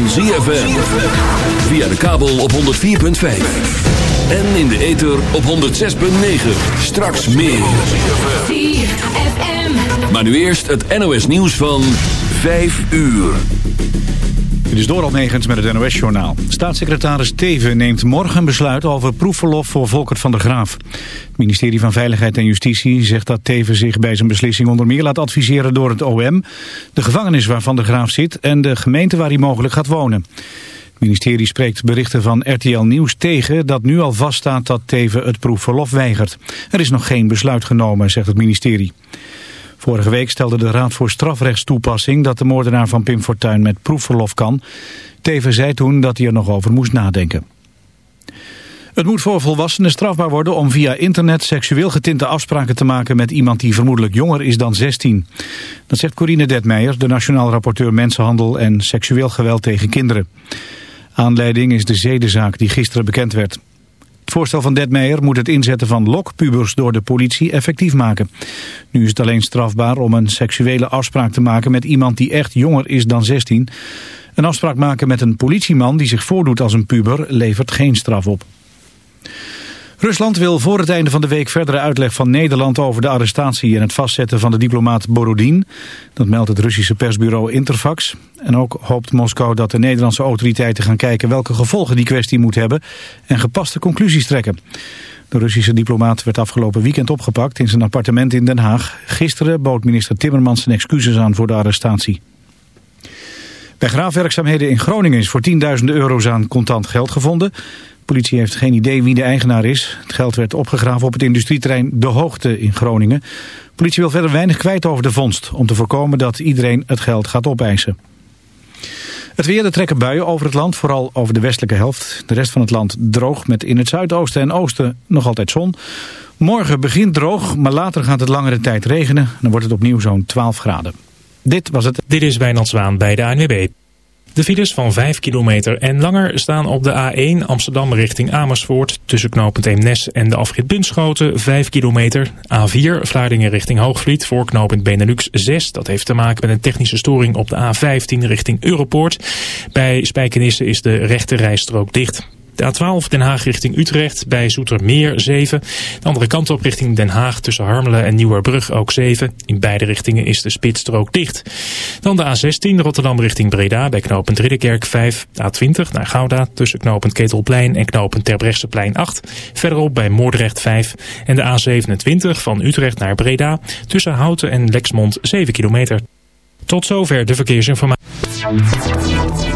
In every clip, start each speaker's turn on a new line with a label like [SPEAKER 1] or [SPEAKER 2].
[SPEAKER 1] van ZFM. Via de kabel op 104.5. En in de ether op 106.9. Straks meer. ZFM. Maar nu eerst het NOS nieuws van 5 uur.
[SPEAKER 2] Het is Doral Negens met het NOS-journaal. Staatssecretaris Teven neemt morgen besluit over proefverlof voor Volkert van der Graaf. Het ministerie van Veiligheid en Justitie zegt dat Teven zich bij zijn beslissing onder meer laat adviseren door het OM, de gevangenis waar Van der Graaf zit en de gemeente waar hij mogelijk gaat wonen. Het ministerie spreekt berichten van RTL Nieuws tegen dat nu al vaststaat dat Teven het proefverlof weigert. Er is nog geen besluit genomen, zegt het ministerie. Vorige week stelde de Raad voor Strafrechtstoepassing dat de moordenaar van Pim Fortuyn met proefverlof kan. Teven zei toen dat hij er nog over moest nadenken. Het moet voor volwassenen strafbaar worden om via internet seksueel getinte afspraken te maken met iemand die vermoedelijk jonger is dan 16. Dat zegt Corine Detmeijer, de nationaal rapporteur Mensenhandel en seksueel geweld tegen kinderen. Aanleiding is de zedenzaak die gisteren bekend werd. Het voorstel van Detmeijer moet het inzetten van lokpubers door de politie effectief maken. Nu is het alleen strafbaar om een seksuele afspraak te maken met iemand die echt jonger is dan 16. Een afspraak maken met een politieman die zich voordoet als een puber levert geen straf op. Rusland wil voor het einde van de week verdere uitleg van Nederland over de arrestatie en het vastzetten van de diplomaat Borodin. Dat meldt het Russische persbureau Interfax. En ook hoopt Moskou dat de Nederlandse autoriteiten gaan kijken welke gevolgen die kwestie moet hebben en gepaste conclusies trekken. De Russische diplomaat werd afgelopen weekend opgepakt in zijn appartement in Den Haag. Gisteren bood minister Timmermans zijn excuses aan voor de arrestatie. Bij graafwerkzaamheden in Groningen is voor tienduizenden euro's aan contant geld gevonden politie heeft geen idee wie de eigenaar is. Het geld werd opgegraven op het industrieterrein De Hoogte in Groningen. politie wil verder weinig kwijt over de vondst... om te voorkomen dat iedereen het geld gaat opeisen. Het weer, er trekken buien over het land, vooral over de westelijke helft. De rest van het land droog, met in het zuidoosten en oosten nog altijd zon. Morgen begint droog, maar later gaat het langere tijd regenen. Dan wordt het opnieuw zo'n 12 graden. Dit was het.
[SPEAKER 3] Dit is Wijnand Zwaan bij de ANWB. De files van 5 kilometer en langer staan op de A1 Amsterdam richting Amersfoort... tussen knooppunt Eemnes en de afrit Bunschoten 5 kilometer. A4 Vlaardingen richting Hoogvliet voor knooppunt Benelux 6. Dat heeft te maken met een technische storing op de A15 richting Europoort. Bij Spijkenisse is de rechte rijstrook dicht. De A12 Den Haag richting Utrecht bij Zoetermeer 7. De andere kant op richting Den Haag tussen Harmelen en Nieuwerbrug ook 7. In beide richtingen is de spitsstrook dicht. Dan de A16 Rotterdam richting Breda bij knooppunt Ridderkerk 5. A20 naar Gouda tussen knooppunt Ketelplein en knooppunt Terbrechtseplein 8. Verderop bij Moordrecht 5. En de A27 van Utrecht naar Breda tussen Houten en Lexmond 7 kilometer. Tot zover de verkeersinformatie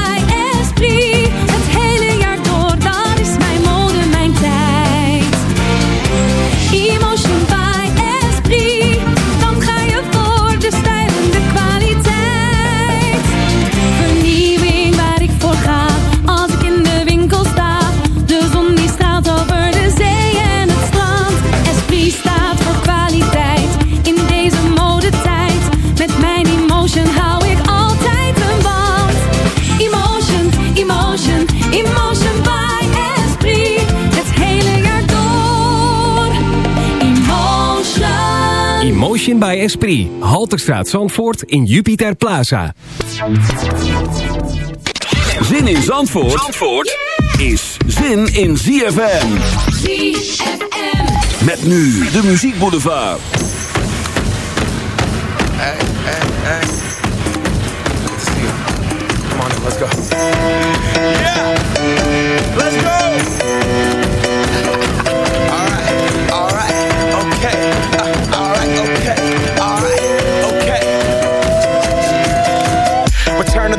[SPEAKER 4] by Esprit.
[SPEAKER 5] Halterstraat Zandvoort in Jupiter Plaza.
[SPEAKER 1] Zin in Zandvoort, Zandvoort is zin in ZFM.
[SPEAKER 4] ZFM.
[SPEAKER 1] Met nu de Muziek Boulevard.
[SPEAKER 6] Hey, hey, hey. Good to see you. Come on let's go. Yeah! Let's go!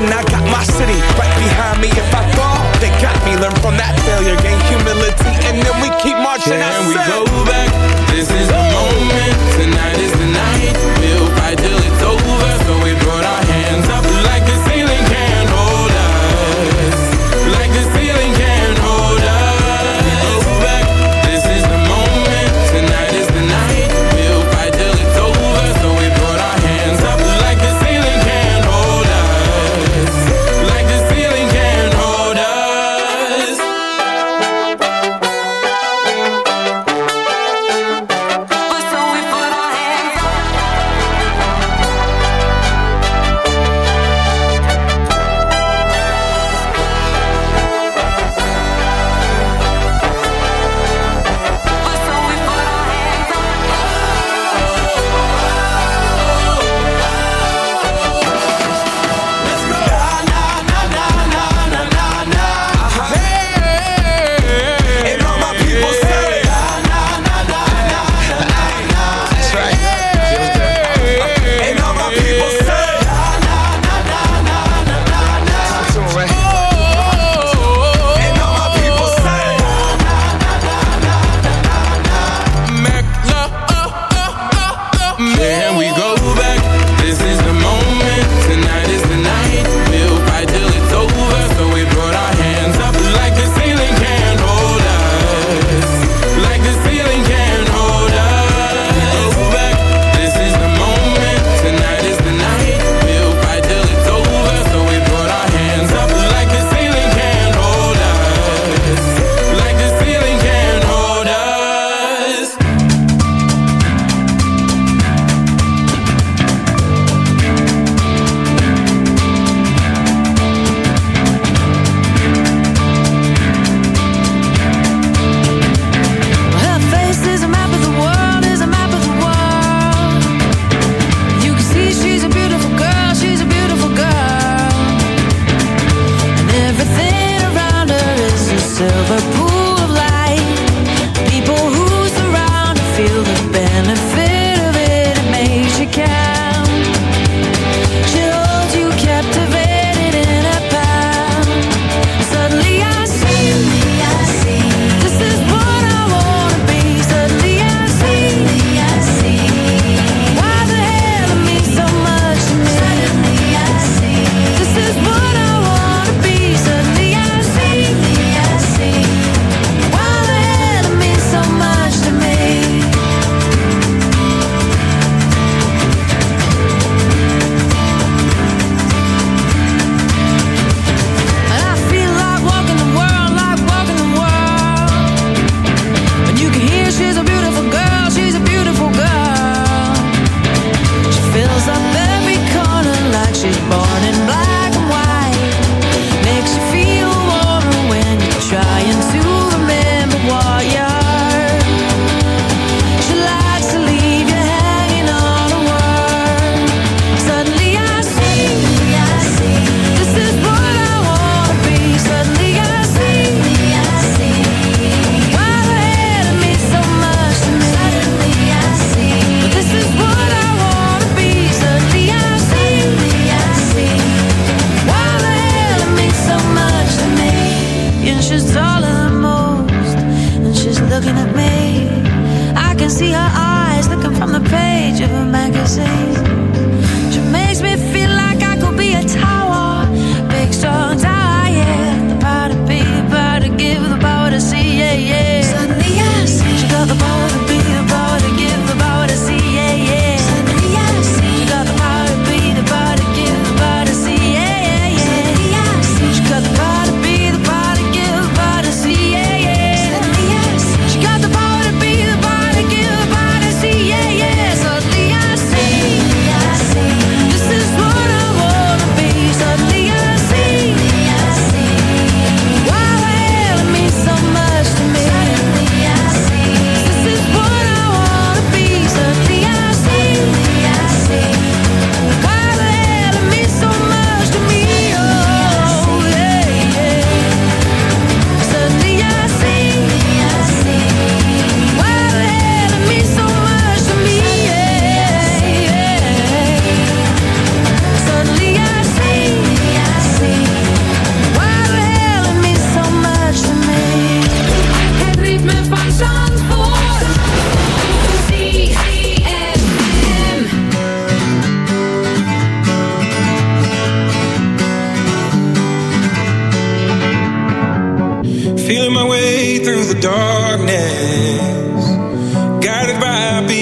[SPEAKER 6] watching. I got my city right behind me. If I fall, they got me. Learn from that failure, gain humility, and then we keep marching.
[SPEAKER 7] Can we go back? This is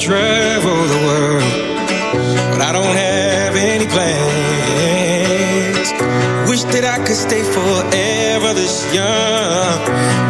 [SPEAKER 7] travel the world, but I don't have any plans. Wish that I could stay forever this young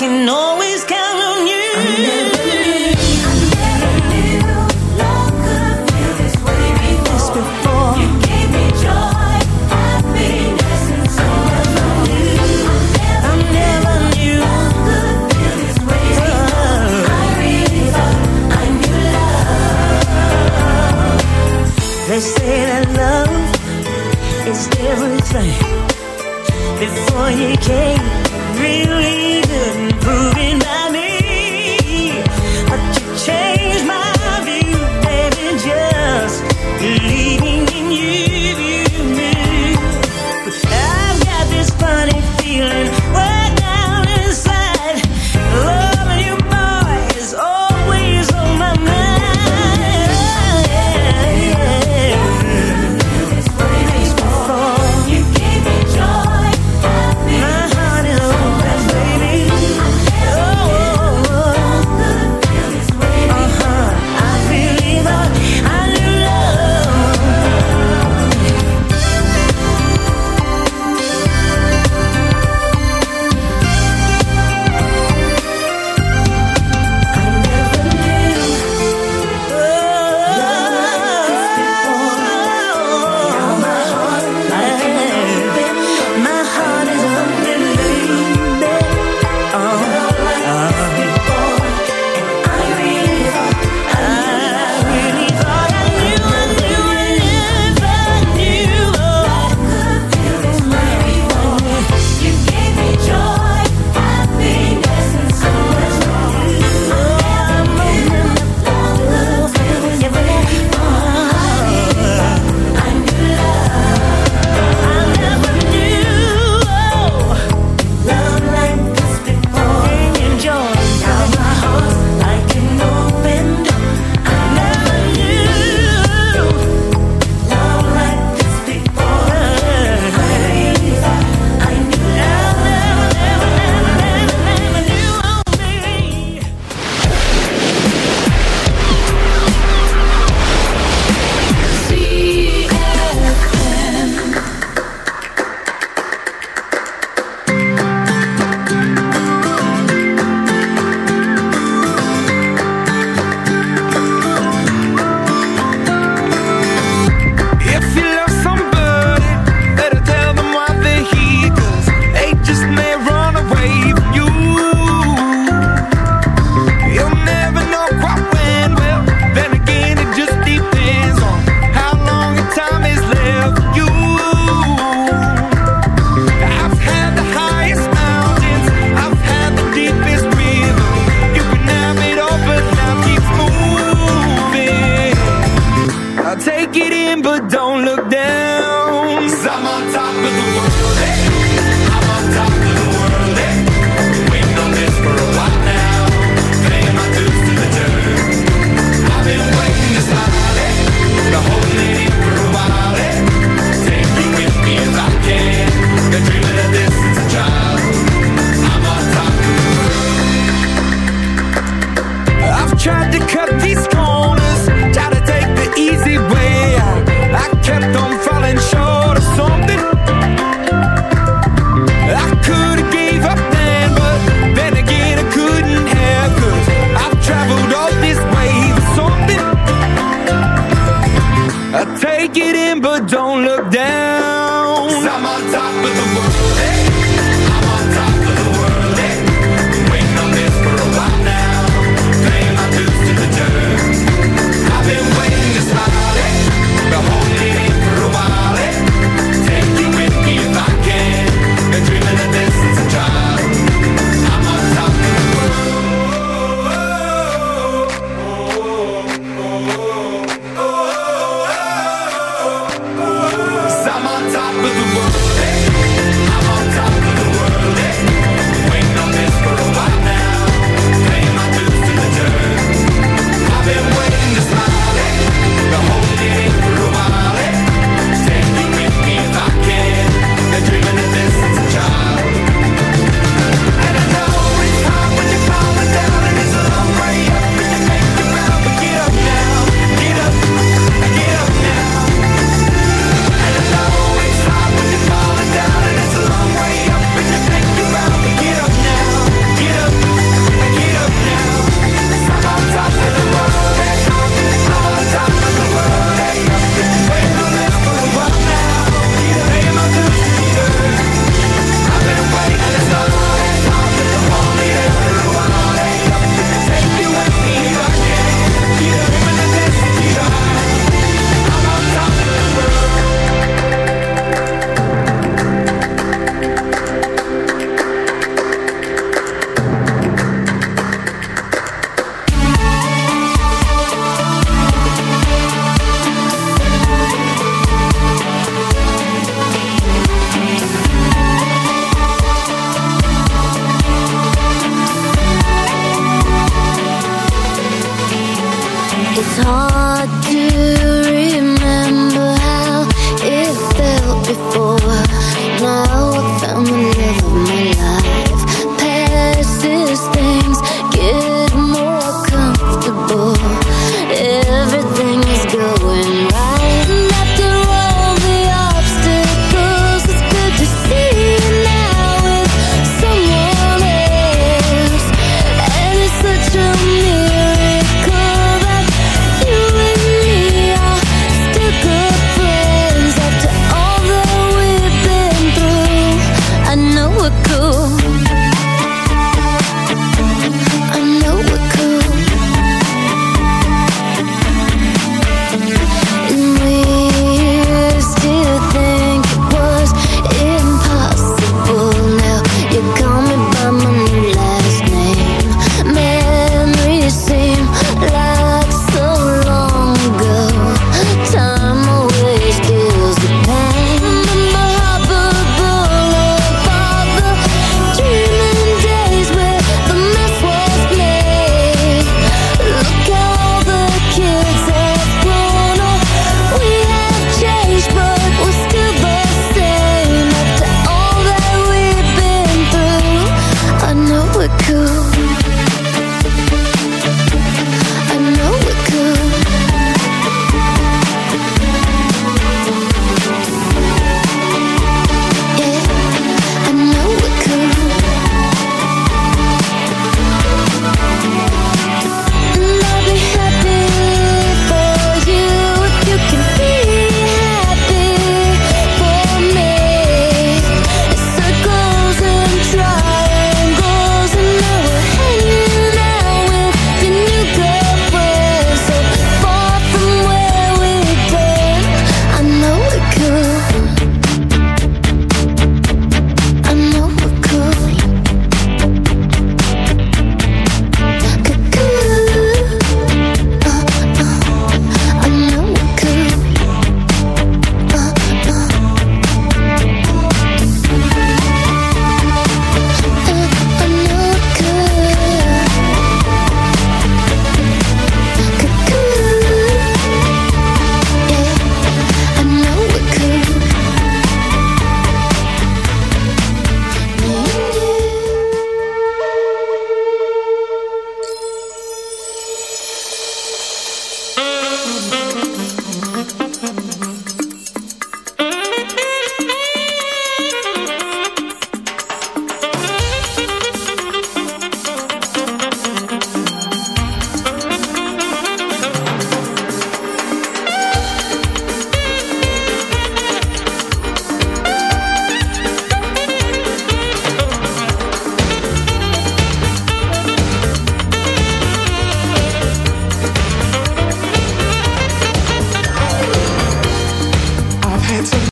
[SPEAKER 8] Can always count